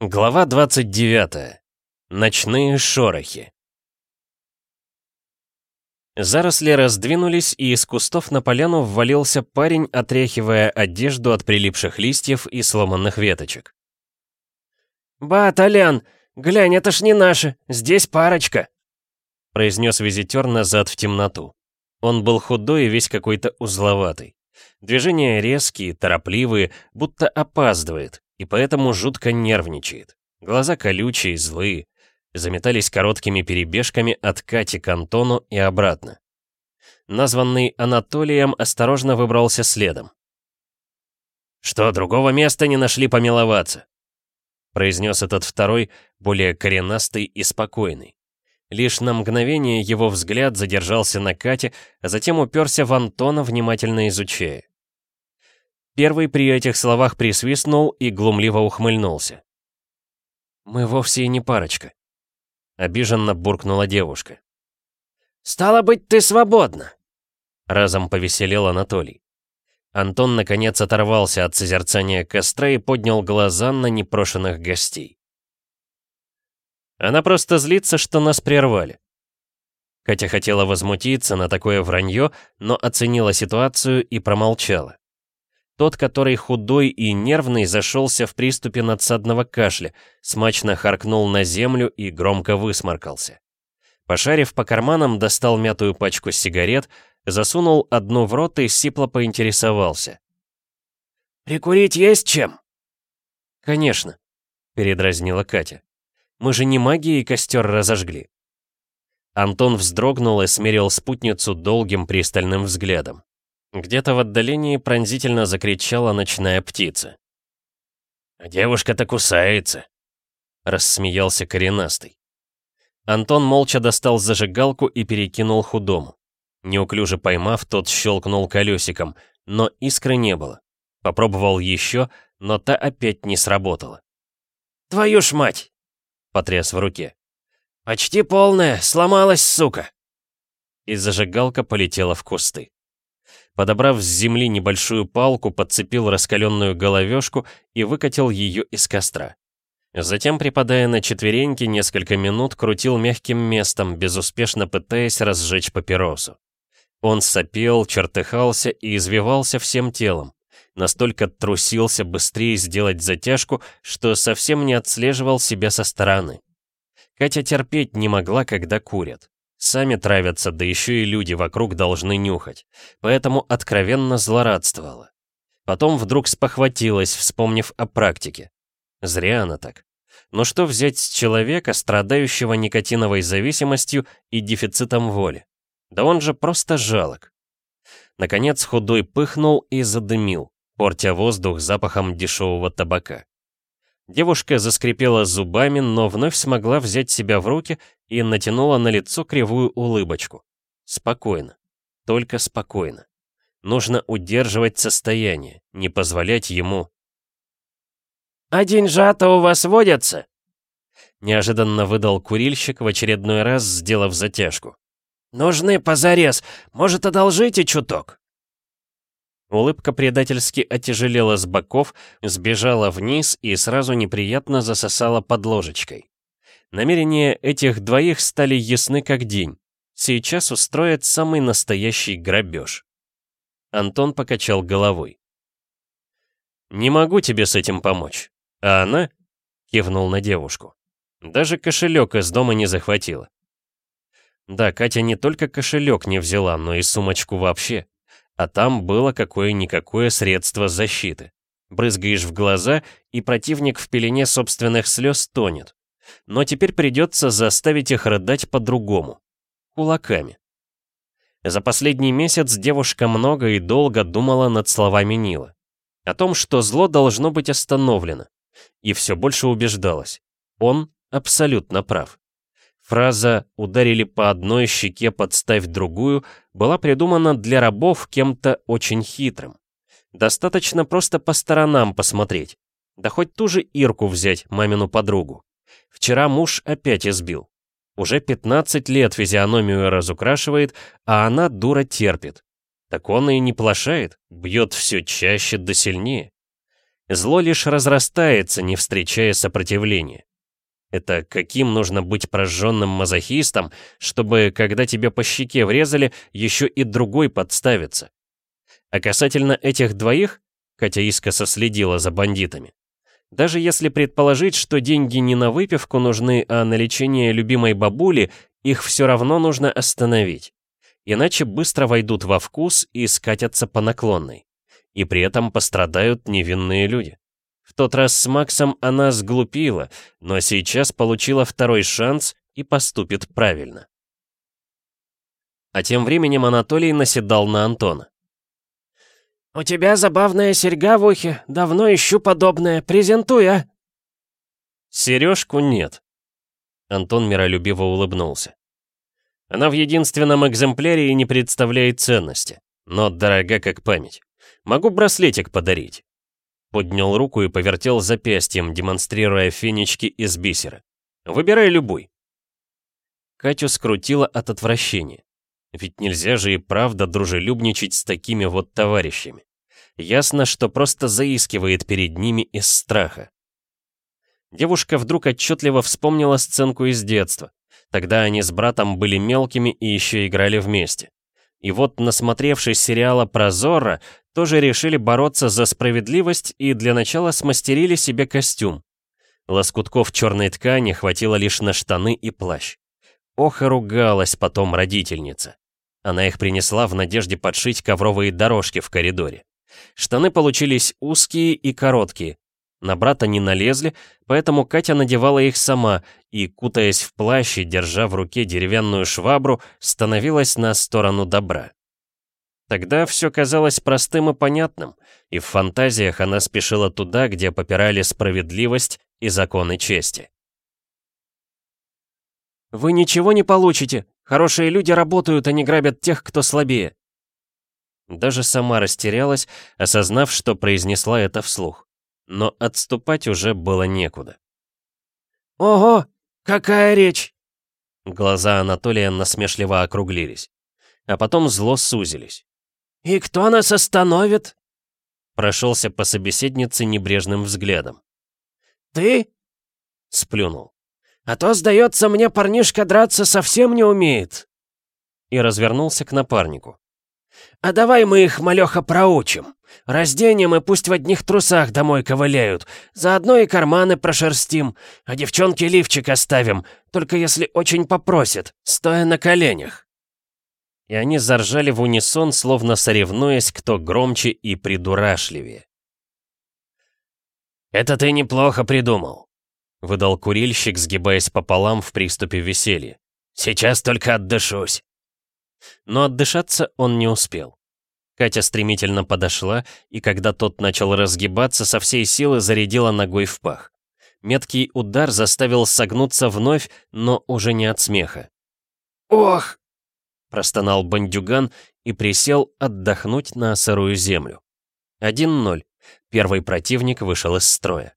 Глава 29. Ночные шорохи. Заросли раздвинулись, и из кустов на поляну ввалился парень, отряхивая одежду от прилипших листьев и сломанных веточек. «Ба, Толян, глянь, это ж не наши, здесь парочка!» произнес визитер назад в темноту. Он был худой и весь какой-то узловатый. Движения резкие, торопливые, будто опаздывает, и поэтому жутко нервничает. Глаза колючие, злые, заметались короткими перебежками от Кати к Антону и обратно. Названный Анатолием осторожно выбрался следом. «Что, другого места не нашли помиловаться?» произнес этот второй, более коренастый и спокойный. Лишь на мгновение его взгляд задержался на Кате, а затем уперся в Антона, внимательно изучая. Первый при этих словах присвистнул и глумливо ухмыльнулся. «Мы вовсе и не парочка», — обиженно буркнула девушка. «Стало быть, ты свободна!» Разом повеселел Анатолий. Антон наконец оторвался от созерцания костра и поднял глаза на непрошенных гостей. Она просто злится, что нас прервали. Катя хотела возмутиться на такое вранье, но оценила ситуацию и промолчала. Тот, который худой и нервный, зашелся в приступе надсадного кашля, смачно харкнул на землю и громко высморкался. Пошарив по карманам, достал мятую пачку сигарет, засунул одну в рот и сипло поинтересовался. «Прикурить есть чем?» «Конечно», — передразнила Катя. «Мы же не магией костер разожгли». Антон вздрогнул и смерил спутницу долгим пристальным взглядом. Где-то в отдалении пронзительно закричала ночная птица. «А девушка-то кусается!» — рассмеялся коренастый. Антон молча достал зажигалку и перекинул худому. Неуклюже поймав, тот щелкнул колесиком, но искры не было. Попробовал еще, но та опять не сработала. «Твою ж мать!» — потряс в руке. «Почти полная, сломалась, сука!» И зажигалка полетела в кусты. Подобрав с земли небольшую палку, подцепил раскаленную головешку и выкатил ее из костра. Затем, припадая на четвереньки, несколько минут крутил мягким местом, безуспешно пытаясь разжечь папиросу. Он сопел, чертыхался и извивался всем телом. Настолько трусился быстрее сделать затяжку, что совсем не отслеживал себя со стороны. Катя терпеть не могла, когда курят. Сами травятся, да еще и люди вокруг должны нюхать. Поэтому откровенно злорадствовала. Потом вдруг спохватилась, вспомнив о практике. Зря она так. Но что взять с человека, страдающего никотиновой зависимостью и дефицитом воли? Да он же просто жалок. Наконец худой пыхнул и задымил, портя воздух запахом дешевого табака. Девушка заскрипела зубами, но вновь смогла взять себя в руки и натянула на лицо кривую улыбочку. Спокойно. Только спокойно. Нужно удерживать состояние, не позволять ему... «А деньжата у вас водятся?» Неожиданно выдал курильщик, в очередной раз сделав затяжку. «Нужны позарез. Может, одолжите чуток?» Улыбка предательски отяжелела с боков, сбежала вниз и сразу неприятно засосала под ложечкой. Намерения этих двоих стали ясны как день. Сейчас устроят самый настоящий грабеж. Антон покачал головой. «Не могу тебе с этим помочь. А она?» — кивнул на девушку. «Даже кошелек из дома не захватила». Да, Катя не только кошелек не взяла, но и сумочку вообще. А там было какое-никакое средство защиты. Брызгаешь в глаза, и противник в пелене собственных слез тонет. Но теперь придется заставить их рыдать по-другому. Кулаками. За последний месяц девушка много и долго думала над словами Нила. О том, что зло должно быть остановлено. И все больше убеждалась. Он абсолютно прав. Фраза «ударили по одной щеке, подставь другую» была придумана для рабов кем-то очень хитрым. Достаточно просто по сторонам посмотреть. Да хоть ту же Ирку взять, мамину подругу. Вчера муж опять избил. Уже 15 лет физиономию разукрашивает, а она дура терпит. Так он и не плашает, бьет все чаще да сильнее. Зло лишь разрастается, не встречая сопротивления. Это каким нужно быть прожженным мазохистом, чтобы, когда тебе по щеке врезали, еще и другой подставиться? А касательно этих двоих, Катя искоса следила за бандитами. Даже если предположить, что деньги не на выпивку нужны, а на лечение любимой бабули, их все равно нужно остановить. Иначе быстро войдут во вкус и скатятся по наклонной. И при этом пострадают невинные люди. В тот раз с Максом она сглупила, но сейчас получила второй шанс и поступит правильно. А тем временем Анатолий наседал на Антона. «У тебя забавная серьга в ухе. Давно ищу подобное. Презентуй, а!» «Сережку нет». Антон миролюбиво улыбнулся. Она в единственном экземпляре и не представляет ценности, но дорога как память. Могу браслетик подарить. Поднял руку и повертел запястьем, демонстрируя фенечки из бисера. Выбирай любой. Катю скрутила от отвращения. Ведь нельзя же и правда дружелюбничать с такими вот товарищами. Ясно, что просто заискивает перед ними из страха. Девушка вдруг отчетливо вспомнила сценку из детства. Тогда они с братом были мелкими и еще играли вместе. И вот, насмотревшись сериала про Зорро, тоже решили бороться за справедливость и для начала смастерили себе костюм. Лоскутков черной ткани хватило лишь на штаны и плащ. Ох и ругалась потом родительница. Она их принесла в надежде подшить ковровые дорожки в коридоре. Штаны получились узкие и короткие. На брата не налезли, поэтому Катя надевала их сама и, кутаясь в плащ и держа в руке деревянную швабру, становилась на сторону добра. Тогда все казалось простым и понятным, и в фантазиях она спешила туда, где попирали справедливость и законы чести. «Вы ничего не получите. Хорошие люди работают, не грабят тех, кто слабее». Даже сама растерялась, осознав, что произнесла это вслух. Но отступать уже было некуда. «Ого, какая речь!» Глаза Анатолия насмешливо округлились, а потом зло сузились. «И кто нас остановит?» Прошелся по собеседнице небрежным взглядом. «Ты?» Сплюнул. А то, сдается мне, парнишка драться совсем не умеет. И развернулся к напарнику. А давай мы их, малеха, проучим. Разденем и пусть в одних трусах домой ковыляют. Заодно и карманы прошерстим, а девчонке лифчик оставим, только если очень попросят, стоя на коленях. И они заржали в унисон, словно соревнуясь, кто громче и придурашливее. «Это ты неплохо придумал», — выдал курильщик, сгибаясь пополам в приступе веселья. «Сейчас только отдышусь». Но отдышаться он не успел. Катя стремительно подошла, и когда тот начал разгибаться, со всей силы зарядила ногой в пах. Меткий удар заставил согнуться вновь, но уже не от смеха. «Ох!» — простонал бандюган и присел отдохнуть на сырую землю. 1-0. Первый противник вышел из строя.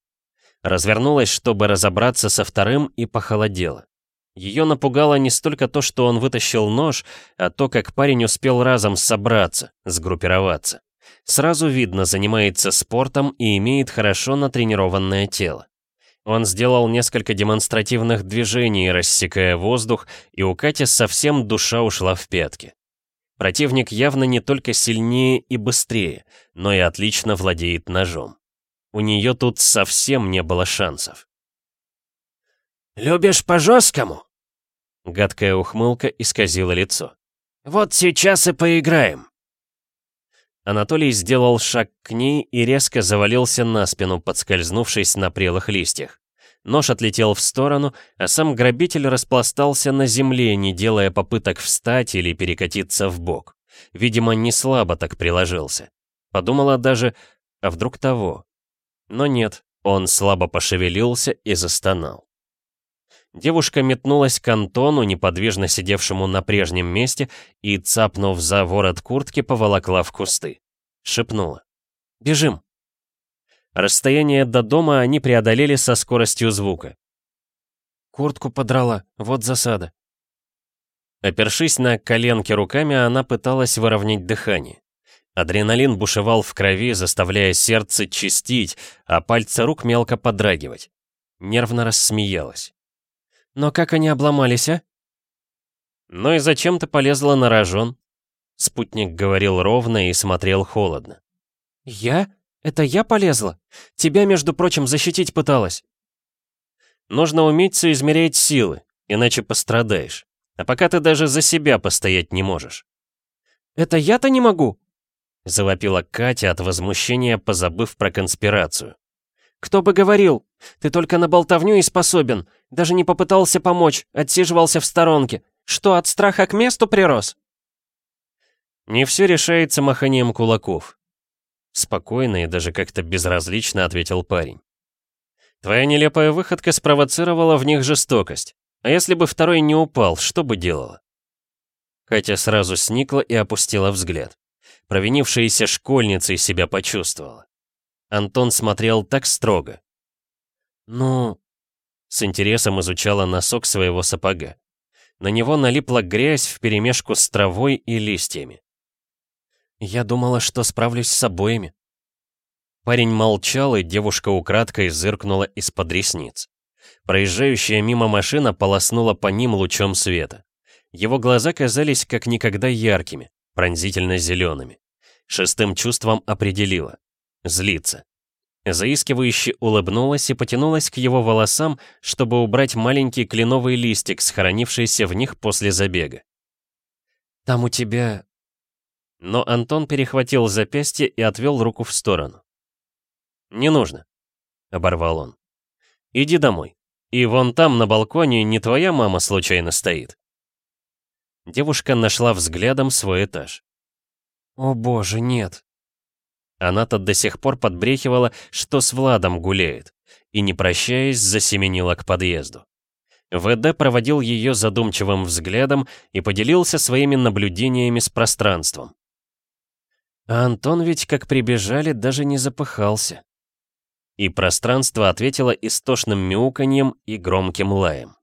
Развернулась, чтобы разобраться со вторым, и похолодела. Ее напугало не столько то, что он вытащил нож, а то, как парень успел разом собраться, сгруппироваться. Сразу видно, занимается спортом и имеет хорошо натренированное тело. Он сделал несколько демонстративных движений, рассекая воздух, и у Кати совсем душа ушла в пятки. Противник явно не только сильнее и быстрее, но и отлично владеет ножом. У нее тут совсем не было шансов. «Любишь по-жесткому?» Гадкая ухмылка исказила лицо. «Вот сейчас и поиграем». Анатолий сделал шаг к ней и резко завалился на спину, подскользнувшись на прелых листьях. Нож отлетел в сторону, а сам грабитель распластался на земле, не делая попыток встать или перекатиться в бок. Видимо, не слабо так приложился. Подумала даже, а вдруг того. Но нет, он слабо пошевелился и застонал. Девушка метнулась к Антону, неподвижно сидевшему на прежнем месте, и, цапнув за ворот куртки, поволокла в кусты. Шепнула. «Бежим!» Расстояние до дома они преодолели со скоростью звука. «Куртку подрала, вот засада». Опершись на коленки руками, она пыталась выровнять дыхание. Адреналин бушевал в крови, заставляя сердце чистить, а пальцы рук мелко подрагивать. Нервно рассмеялась. «Но как они обломались, а?» «Ну и зачем ты полезла на рожон?» Спутник говорил ровно и смотрел холодно. «Я? Это я полезла? Тебя, между прочим, защитить пыталась». «Нужно уметь соизмерять силы, иначе пострадаешь. А пока ты даже за себя постоять не можешь». «Это я-то не могу?» — завопила Катя от возмущения, позабыв про конспирацию. «Кто бы говорил? Ты только на болтовню и способен. Даже не попытался помочь, отсиживался в сторонке. Что, от страха к месту прирос?» «Не все решается маханием кулаков», — спокойно и даже как-то безразлично ответил парень. «Твоя нелепая выходка спровоцировала в них жестокость. А если бы второй не упал, что бы делала?» Катя сразу сникла и опустила взгляд. Провинившаяся школьницей себя почувствовала. Антон смотрел так строго. «Ну...» С интересом изучала носок своего сапога. На него налипла грязь вперемешку с травой и листьями. «Я думала, что справлюсь с обоими». Парень молчал, и девушка украдкой зыркнула из-под ресниц. Проезжающая мимо машина полоснула по ним лучом света. Его глаза казались как никогда яркими, пронзительно зелеными. Шестым чувством определила. Злиться. Заискивающе улыбнулась и потянулась к его волосам, чтобы убрать маленький кленовый листик, схоронившийся в них после забега. «Там у тебя...» Но Антон перехватил запястье и отвел руку в сторону. «Не нужно», — оборвал он. «Иди домой. И вон там, на балконе, не твоя мама случайно стоит?» Девушка нашла взглядом свой этаж. «О боже, нет!» Она-то до сих пор подбрехивала, что с Владом гуляет, и, не прощаясь, засеменила к подъезду. ВД проводил ее задумчивым взглядом и поделился своими наблюдениями с пространством. А Антон ведь, как прибежали, даже не запыхался. И пространство ответило истошным мяуканьем и громким лаем.